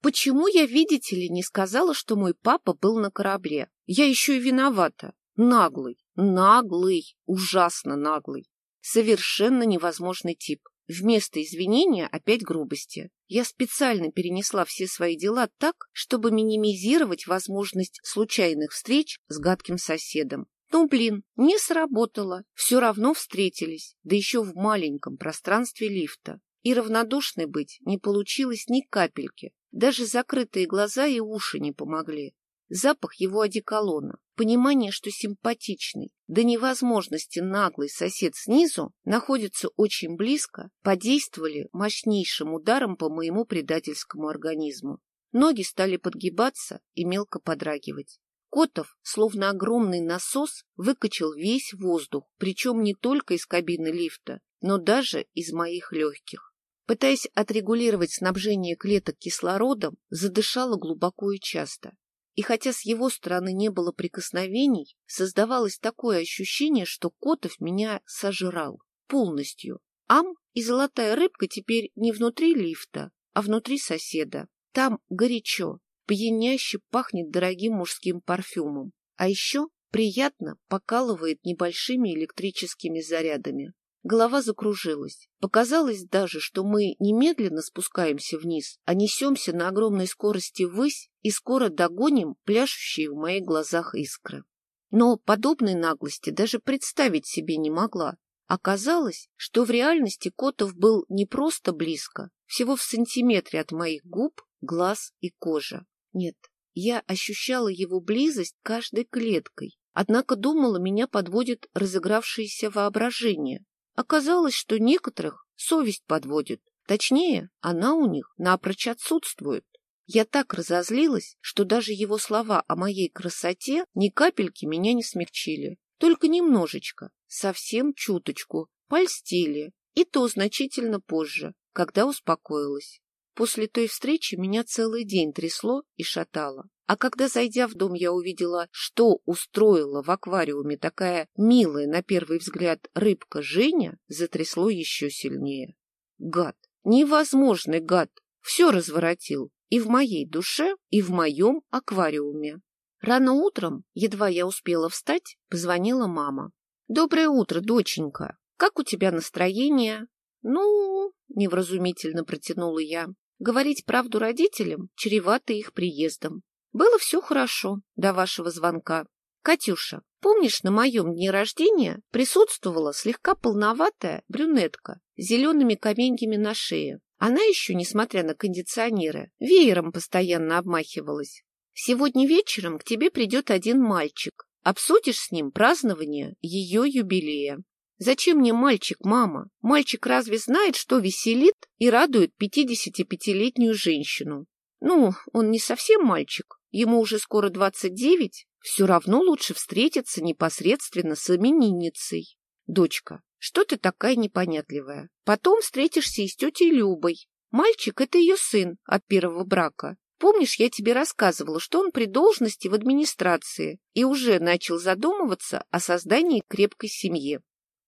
Почему я, видите ли, не сказала, что мой папа был на корабле? Я еще и виновата. Наглый, наглый, ужасно наглый. Совершенно невозможный тип. Вместо извинения опять грубости. Я специально перенесла все свои дела так, чтобы минимизировать возможность случайных встреч с гадким соседом. Ну, блин, не сработало. Все равно встретились, да еще в маленьком пространстве лифта. И равнодушной быть не получилось ни капельки. Даже закрытые глаза и уши не помогли. Запах его одеколона, понимание, что симпатичный, до невозможности наглый сосед снизу находится очень близко, подействовали мощнейшим ударом по моему предательскому организму. Ноги стали подгибаться и мелко подрагивать. Котов, словно огромный насос, выкачал весь воздух, причем не только из кабины лифта, но даже из моих легких. Пытаясь отрегулировать снабжение клеток кислородом, задышала глубоко и часто. И хотя с его стороны не было прикосновений, создавалось такое ощущение, что Котов меня сожрал полностью. Ам и золотая рыбка теперь не внутри лифта, а внутри соседа. Там горячо, пьяняще пахнет дорогим мужским парфюмом. А еще приятно покалывает небольшими электрическими зарядами. Голова закружилась. Показалось даже, что мы немедленно спускаемся вниз, а несемся на огромной скорости ввысь и скоро догоним пляшущие в моих глазах искры. Но подобной наглости даже представить себе не могла. Оказалось, что в реальности Котов был не просто близко, всего в сантиметре от моих губ, глаз и кожи. Нет, я ощущала его близость каждой клеткой, однако думала, меня подводит разыгравшееся воображение. Оказалось, что некоторых совесть подводит. Точнее, она у них напрочь отсутствует. Я так разозлилась, что даже его слова о моей красоте ни капельки меня не смягчили. Только немножечко, совсем чуточку, польстили. И то значительно позже, когда успокоилась. После той встречи меня целый день трясло и шатало. А когда, зайдя в дом, я увидела, что устроила в аквариуме такая милая, на первый взгляд, рыбка Женя, затрясло еще сильнее. Гад, невозможный гад, все разворотил и в моей душе, и в моем аквариуме. Рано утром, едва я успела встать, позвонила мама. «Доброе утро, доченька. Как у тебя настроение?» «Ну...» — невразумительно протянула я. Говорить правду родителям чревато их приездом. Было все хорошо до вашего звонка. Катюша, помнишь, на моем дне рождения присутствовала слегка полноватая брюнетка с зелеными каменьями на шее? Она еще, несмотря на кондиционеры, веером постоянно обмахивалась. Сегодня вечером к тебе придет один мальчик. Обсудишь с ним празднование ее юбилея. Зачем мне мальчик, мама? Мальчик разве знает, что веселит и радует 55-летнюю женщину? Ну, он не совсем мальчик, Ему уже скоро двадцать девять, все равно лучше встретиться непосредственно с именинницей. Дочка, что ты такая непонятливая? Потом встретишься и с тетей Любой. Мальчик — это ее сын от первого брака. Помнишь, я тебе рассказывала, что он при должности в администрации и уже начал задумываться о создании крепкой семьи.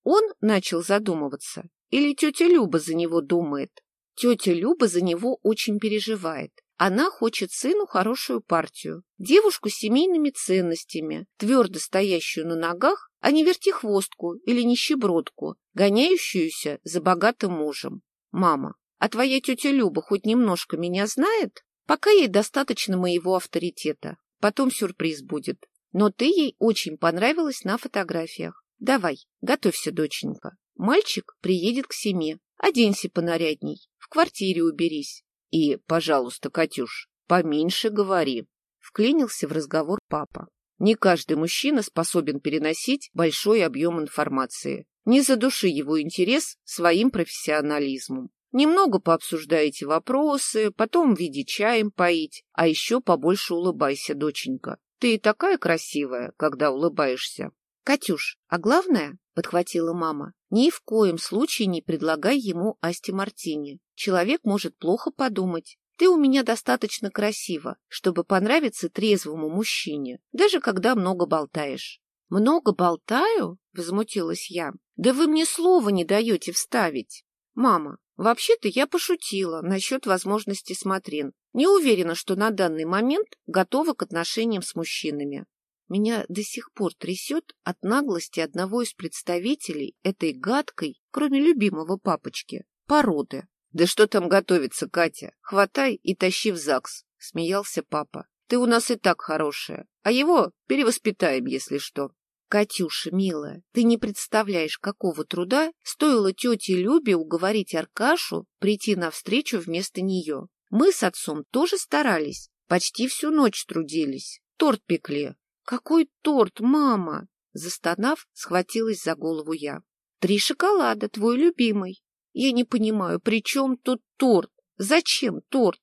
Он начал задумываться, или тетя Люба за него думает? Тетя Люба за него очень переживает. Она хочет сыну хорошую партию, девушку с семейными ценностями, твердо стоящую на ногах, а не вертихвостку или нищебродку, гоняющуюся за богатым мужем. Мама, а твоя тетя Люба хоть немножко меня знает? Пока ей достаточно моего авторитета. Потом сюрприз будет. Но ты ей очень понравилась на фотографиях. Давай, готовься, доченька. Мальчик приедет к семье. Оденься понарядней. В квартире уберись. И, пожалуйста, Катюш, поменьше говори. Вклинился в разговор папа. Не каждый мужчина способен переносить большой объем информации. Не задуши его интерес своим профессионализмом. Немного пообсуждаете вопросы, потом в виде чаем поить, а еще побольше улыбайся, доченька. Ты такая красивая, когда улыбаешься. Катюш, а главное, — подхватила мама, — ни в коем случае не предлагай ему Асти Мартини. Человек может плохо подумать. Ты у меня достаточно красива, чтобы понравиться трезвому мужчине, даже когда много болтаешь. Много болтаю? — возмутилась я. Да вы мне слова не даете вставить. Мама, вообще-то я пошутила насчет возможности смотрин. Не уверена, что на данный момент готова к отношениям с мужчинами. Меня до сих пор трясет от наглости одного из представителей этой гадкой, кроме любимого папочки, породы. «Да что там готовится, Катя? Хватай и тащи в ЗАГС», — смеялся папа. «Ты у нас и так хорошая, а его перевоспитаем, если что». «Катюша, милая, ты не представляешь, какого труда стоило тете Любе уговорить Аркашу прийти навстречу вместо нее. Мы с отцом тоже старались, почти всю ночь трудились, торт пекли, «Какой торт, мама?» Застонав, схватилась за голову я. «Три шоколада, твой любимый. Я не понимаю, при чем тут торт? Зачем торт?»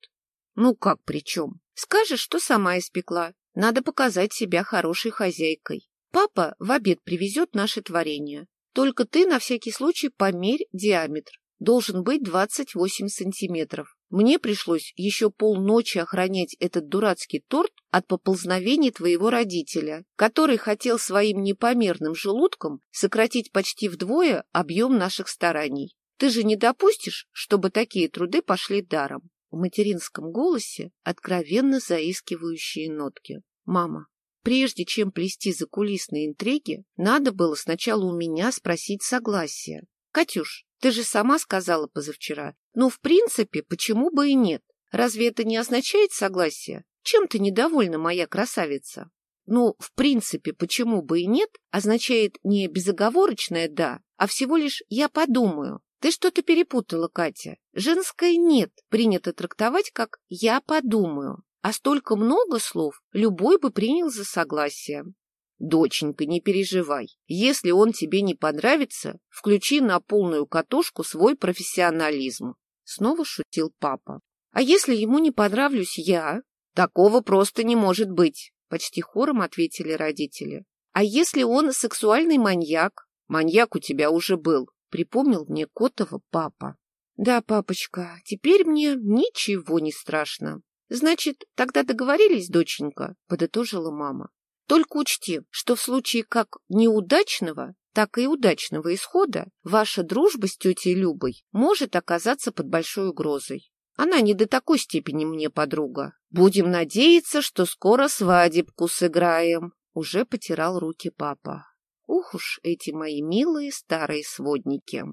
«Ну как при чем? Скажешь, что сама испекла. Надо показать себя хорошей хозяйкой. Папа в обед привезет наше творение. Только ты на всякий случай померь диаметр. Должен быть 28 сантиметров. Мне пришлось еще полночи охранять этот дурацкий торт от поползновений твоего родителя, который хотел своим непомерным желудком сократить почти вдвое объем наших стараний. Ты же не допустишь, чтобы такие труды пошли даром. В материнском голосе откровенно заискивающие нотки. Мама, прежде чем плести закулисные интриги, надо было сначала у меня спросить согласия. Катюш, ты же сама сказала позавчера. Ну, в принципе, почему бы и нет? Разве это не означает согласие? Чем ты недовольна, моя красавица? Ну, в принципе, почему бы и нет, означает не безоговорочное «да», а всего лишь «я подумаю». Ты что-то перепутала, Катя. Женское «нет» принято трактовать как «я подумаю», а столько много слов любой бы принял за согласие. Доченька, не переживай. Если он тебе не понравится, включи на полную катушку свой профессионализм. Снова шутил папа. А если ему не понравлюсь я? Такого просто не может быть, почти хором ответили родители. А если он сексуальный маньяк? Маньяк у тебя уже был, припомнил мне Котова папа. Да, папочка, теперь мне ничего не страшно. Значит, тогда договорились, доченька, подытожила мама. Только учти, что в случае как неудачного, так и удачного исхода ваша дружба с тетей Любой может оказаться под большой угрозой. Она не до такой степени мне подруга. Будем надеяться, что скоро свадебку сыграем. Уже потирал руки папа. Ух уж эти мои милые старые сводники.